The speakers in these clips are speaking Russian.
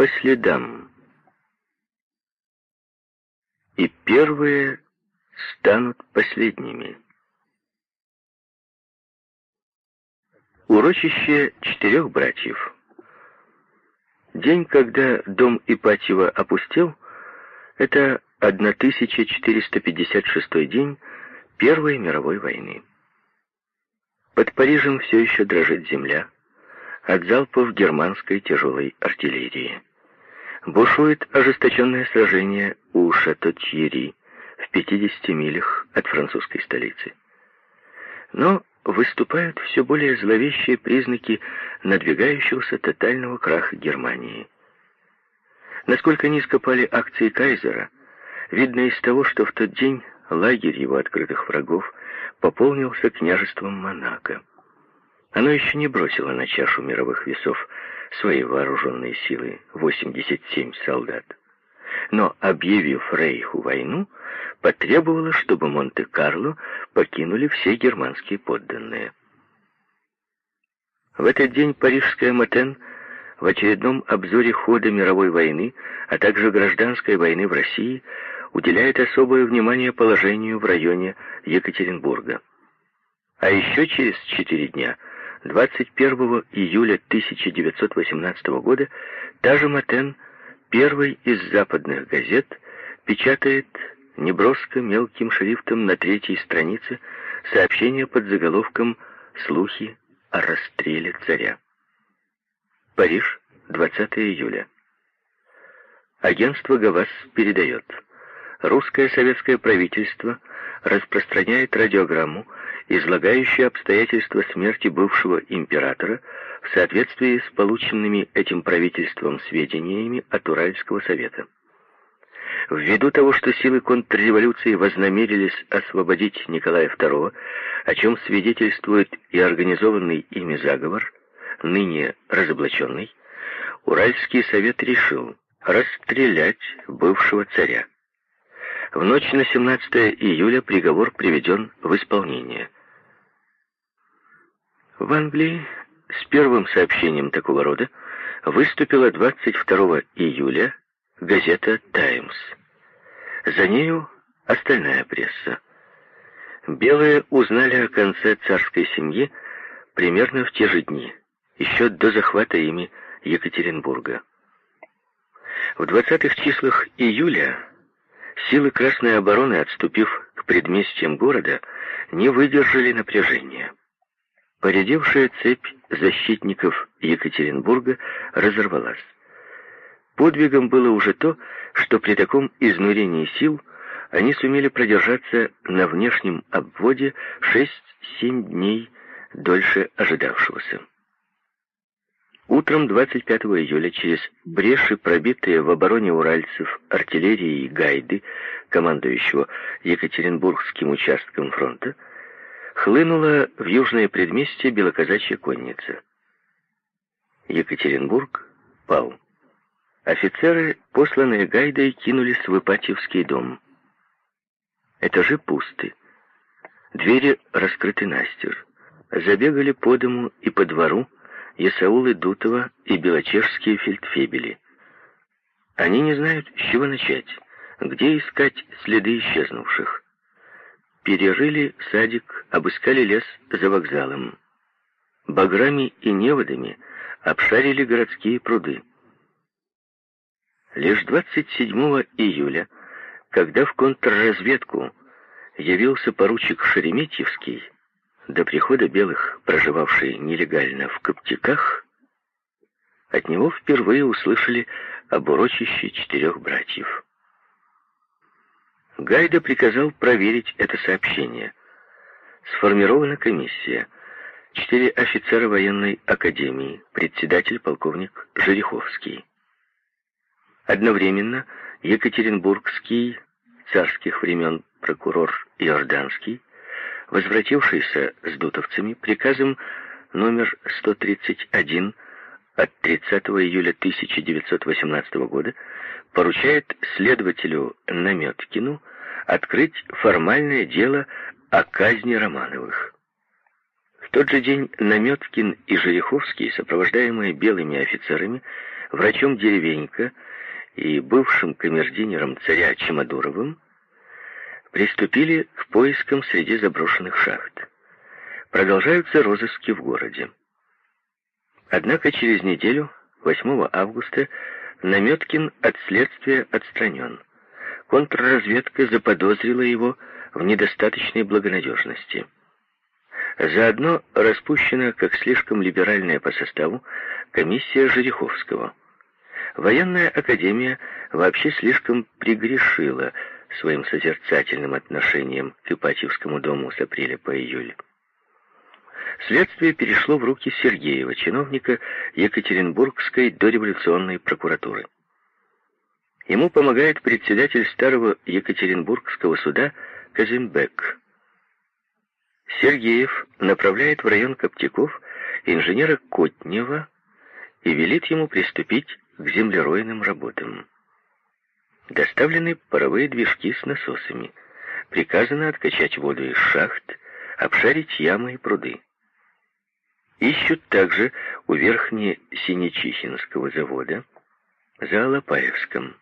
по следам. И первые станут последними. Урочище четырех братьев. День, когда дом Ипатьева опустел, это 1456 день Первой мировой войны. Под Парижем все еще дрожит земля от залпов германской тяжелой артиллерии. Бушует ожесточенное сражение у Шато-Тьери в 50 милях от французской столицы. Но выступают все более зловещие признаки надвигающегося тотального краха Германии. Насколько низко пали акции Кайзера, видно из того, что в тот день лагерь его открытых врагов пополнился княжеством Монако. Оно еще не бросило на чашу мировых весов свои вооруженные силы, 87 солдат. Но, объявив Рейху войну, потребовала, чтобы Монте-Карло покинули все германские подданные. В этот день парижская Матен в очередном обзоре хода мировой войны, а также гражданской войны в России, уделяет особое внимание положению в районе Екатеринбурга. А еще через четыре дня, 21 июля 1918 года, та же Матен, первой из западных газет, печатает неброско мелким шрифтом на третьей странице сообщение под заголовком «Слухи о расстреле царя». Париж, 20 июля. Агентство ГАВАС передает. Русское советское правительство распространяет радиограмму, излагающую обстоятельства смерти бывшего императора в соответствии с полученными этим правительством сведениями от Уральского совета. Ввиду того, что силы контрреволюции вознамерились освободить Николая II, о чем свидетельствует и организованный ими заговор, ныне разоблаченный, Уральский совет решил расстрелять бывшего царя. В ночь на 17 июля приговор приведен в исполнение. В Англии с первым сообщением такого рода выступила 22 июля газета «Таймс». За нею остальная пресса. Белые узнали о конце царской семьи примерно в те же дни, еще до захвата ими Екатеринбурга. В 20-х числах июля силы Красной обороны, отступив к предместьям города, не выдержали напряжения. Поредевшая цепь защитников Екатеринбурга разорвалась. Подвигом было уже то, что при таком изнурении сил они сумели продержаться на внешнем обводе 6-7 дней дольше ожидавшегося. Утром 25 июля через бреши, пробитые в обороне уральцев артиллерии Гайды, командующего Екатеринбургским участком фронта, хлынула в южное предместье белоказачья конница. Екатеринбург пал. Офицеры, посланные Гайдой, кинулись в Ипатьевский дом. Этажи пусты. Двери раскрыты настежь. Забегали по дому и по двору Ясаулы Дутова и белочешские фельдфебели. Они не знают, с чего начать, где искать следы исчезнувших. Перерыли садик, обыскали лес за вокзалом. Баграми и неводами обшарили городские пруды. Лишь 27 июля, когда в контрразведку явился поручик Шереметьевский, до прихода белых, проживавший нелегально в Коптиках, от него впервые услышали об урочище четырех братьев. Гайда приказал проверить это сообщение. Сформирована комиссия. Четыре офицера военной академии, председатель полковник Жереховский. Одновременно Екатеринбургский, царских времен прокурор Иорданский, возвратившийся с дутовцами приказом номер 131 от 30 июля 1918 года поручает следователю Наметкину открыть формальное дело о казни Романовых. В тот же день Наметкин и Жереховский, сопровождаемые белыми офицерами, врачом деревенька и бывшим камердинером царя Чемодуровым, приступили к поискам среди заброшенных шахт. Продолжаются розыски в городе. Однако через неделю, 8 августа, Наметкин от следствия отстранен. Контрразведка заподозрила его в недостаточной благонадежности. Заодно распущена, как слишком либеральная по составу, комиссия Жереховского. Военная академия вообще слишком пригрешила своим созерцательным отношением к Ипатьевскому дому с апреля по июль. Следствие перешло в руки Сергеева, чиновника Екатеринбургской дореволюционной прокуратуры. Ему помогает председатель старого Екатеринбургского суда Казимбек. Сергеев направляет в район Коптяков инженера Котнева и велит ему приступить к землеройным работам. Доставлены паровые движки с насосами. Приказано откачать воду из шахт, обшарить ямы и пруды. Ищут также у Верхне-Синечихинского завода за Алапаевском.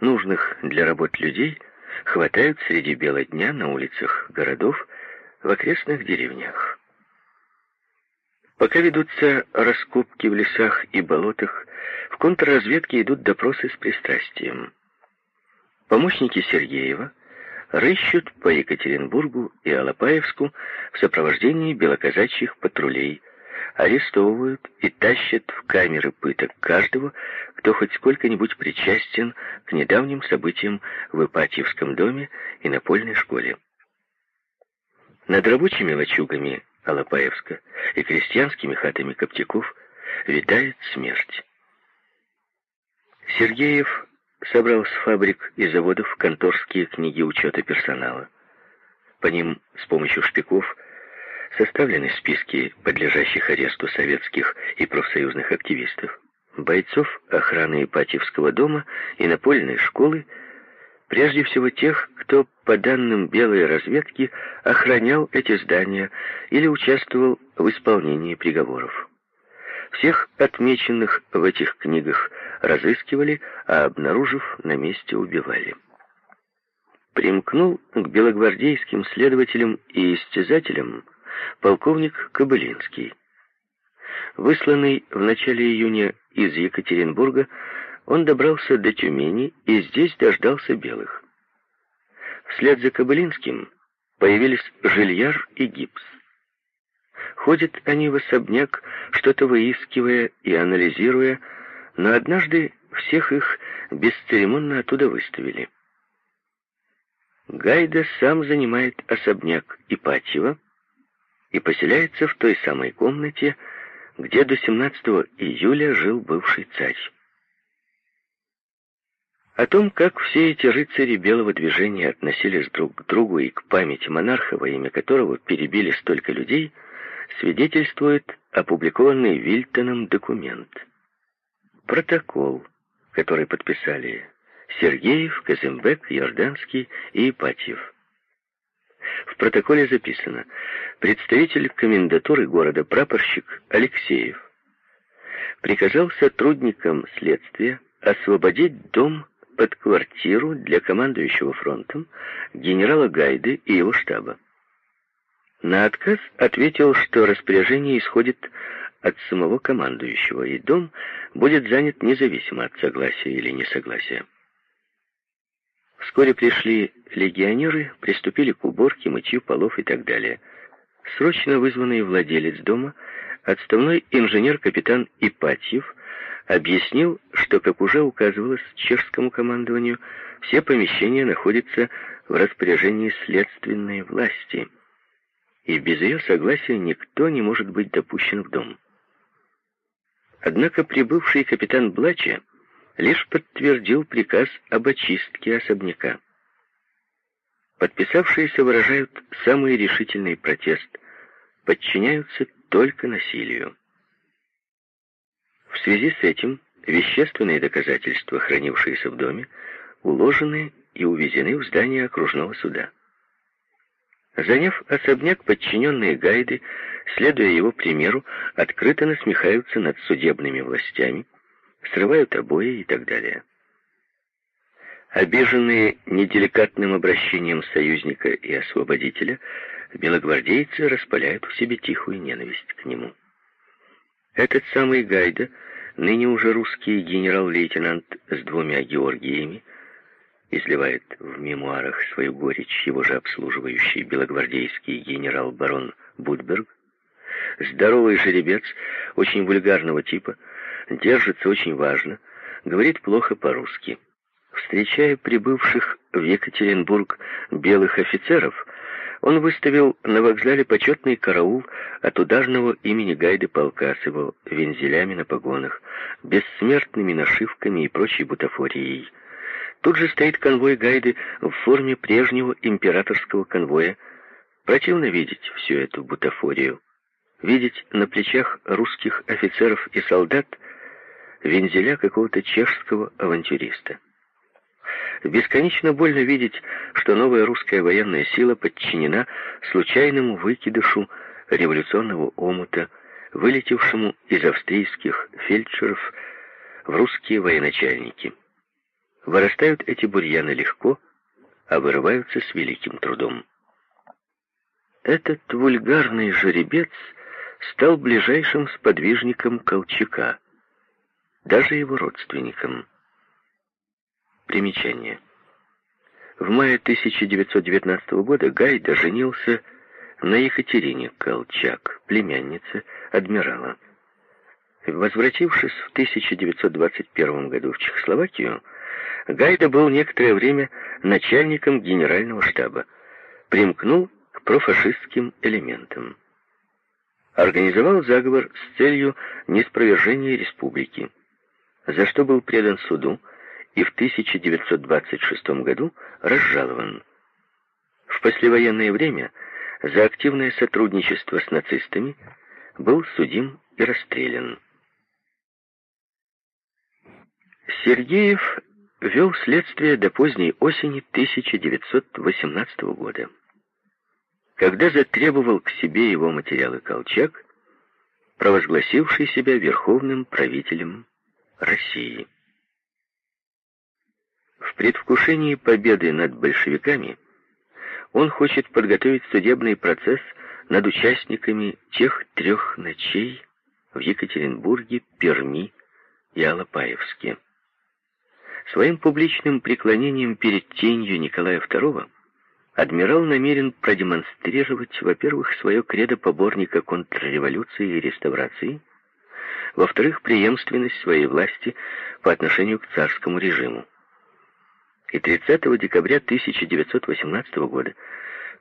Нужных для работ людей хватают среди бела дня на улицах городов в окрестных деревнях. Пока ведутся раскопки в лесах и болотах, в контрразведке идут допросы с пристрастием. Помощники Сергеева — рыщут по Екатеринбургу и Алапаевску в сопровождении белоказачьих патрулей, арестовывают и тащат в камеры пыток каждого, кто хоть сколько-нибудь причастен к недавним событиям в Ипатьевском доме и напольной школе. Над рабочими лачугами Алапаевска и крестьянскими хатами Коптяков витает смерть. Сергеев собрал с фабрик и заводов конторские книги учета персонала. По ним с помощью шпиков составлены списки подлежащих аресту советских и профсоюзных активистов, бойцов охраны Ипатьевского дома и напольной школы, прежде всего тех, кто, по данным белой разведки, охранял эти здания или участвовал в исполнении приговоров. Всех отмеченных в этих книгах разыскивали, а обнаружив, на месте убивали. Примкнул к белогвардейским следователям и истязателям полковник Кобылинский. Высланный в начале июня из Екатеринбурга, он добрался до Тюмени и здесь дождался белых. Вслед за Кобылинским появились Жильяр и Гипс. Ходят они в особняк, что-то выискивая и анализируя, но однажды всех их бесцеремонно оттуда выставили. Гайда сам занимает особняк Ипатьева и поселяется в той самой комнате, где до 17 июля жил бывший царь. О том, как все эти рыцари белого движения относились друг к другу и к памяти монарха, во имя которого перебили столько людей, свидетельствует опубликованный Вильтоном документ. Протокол, который подписали Сергеев, Казымбек, Йорданский и Ипатьев. В протоколе записано «Представитель комендатуры города прапорщик Алексеев приказал сотрудникам следствия освободить дом под квартиру для командующего фронтом генерала Гайды и его штаба. На отказ ответил, что распоряжение исходит от самого командующего, и дом будет занят независимо от согласия или несогласия. Вскоре пришли легионеры, приступили к уборке, мытью полов и так далее. Срочно вызванный владелец дома, отставной инженер-капитан Ипатьев, объяснил, что, как уже указывалось чешскому командованию, все помещения находятся в распоряжении следственной власти – и без ее согласия никто не может быть допущен в дом. Однако прибывший капитан Блача лишь подтвердил приказ об очистке особняка. Подписавшиеся выражают самый решительный протест, подчиняются только насилию. В связи с этим вещественные доказательства, хранившиеся в доме, уложены и увезены в здание окружного суда. Заняв особняк, подчиненные гайды, следуя его примеру, открыто насмехаются над судебными властями, срывают обои и так далее. Обиженные неделикатным обращением союзника и освободителя, белогвардейцы распаляют в себе тихую ненависть к нему. Этот самый Гайда, ныне уже русский генерал-лейтенант с двумя Георгиями, изливает в мемуарах свою горечь его же обслуживающий белогвардейский генерал-барон Будберг, здоровый жеребец, очень вульгарного типа, держится очень важно, говорит плохо по-русски. Встречая прибывших в Екатеринбург белых офицеров, он выставил на вокзале почетный караул от ударного имени Гайды полка с его вензелями на погонах, бессмертными нашивками и прочей бутафорией. Тут же стоит конвой Гайды в форме прежнего императорского конвоя. Противно видеть всю эту бутафорию. Видеть на плечах русских офицеров и солдат вензеля какого-то чешского авантюриста. Бесконечно больно видеть, что новая русская военная сила подчинена случайному выкидышу революционного омута, вылетевшему из австрийских фельдшеров в русские военачальники. Вырастают эти бурьяны легко, а вырываются с великим трудом. Этот вульгарный жеребец стал ближайшим сподвижником Колчака, даже его родственником. Примечание. В мае 1919 года Гайда женился на Екатерине Колчак, племяннице адмирала. Возвратившись в 1921 году в Чехословакию, Гайда был некоторое время начальником генерального штаба, примкнул к профашистским элементам. Организовал заговор с целью неспровержения республики, за что был предан суду, и в 1926 году разжалован. В послевоенное время за активное сотрудничество с нацистами был судим и расстрелян. Сергеев вел следствие до поздней осени 1918 года. Когда затребовал к себе его материалы Колчак, провозгласивший себя верховным правителем России. В предвкушении победы над большевиками он хочет подготовить судебный процесс над участниками тех трех ночей в Екатеринбурге, Перми и Алапаевске. Своим публичным преклонением перед тенью Николая II адмирал намерен продемонстрировать, во-первых, свое кредо поборника контрреволюции и реставрации, во-вторых, преемственность своей власти по отношению к царскому режиму. И 30 декабря 1918 года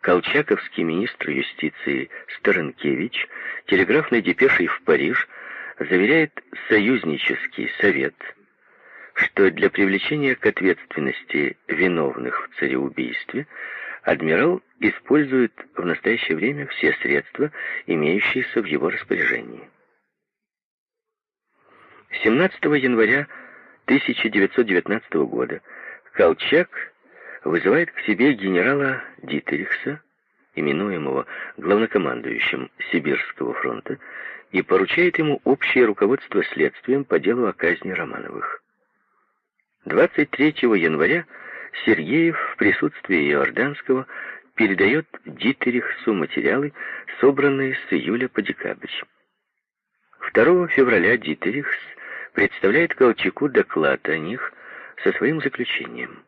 колчаковский министр юстиции Старенкевич телеграфной депешей в Париж заверяет союзнический совет, что для привлечения к ответственности виновных в цареубийстве адмирал использует в настоящее время все средства, имеющиеся в его распоряжении. 17 января 1919 года Колчак вызывает к себе генерала Дитерихса, именуемого главнокомандующим Сибирского фронта, и поручает ему общее руководство следствием по делу о казни Романовых. 23 января Сергеев в присутствии Иорданского передает Дитерихсу материалы, собранные с июля по декабрь. 2 февраля Дитерихс представляет Колчаку доклад о них, со своим заключением.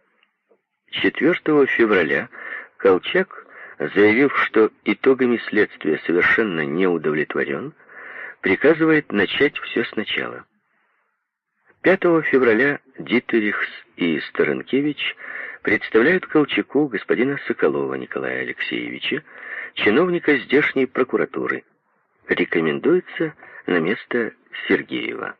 4 февраля Колчак, заявив, что итогами следствия совершенно не удовлетворен, приказывает начать все сначала. 5 февраля Дитерихс и Старенкевич представляют Колчаку господина Соколова Николая Алексеевича, чиновника здешней прокуратуры. Рекомендуется на место Сергеева.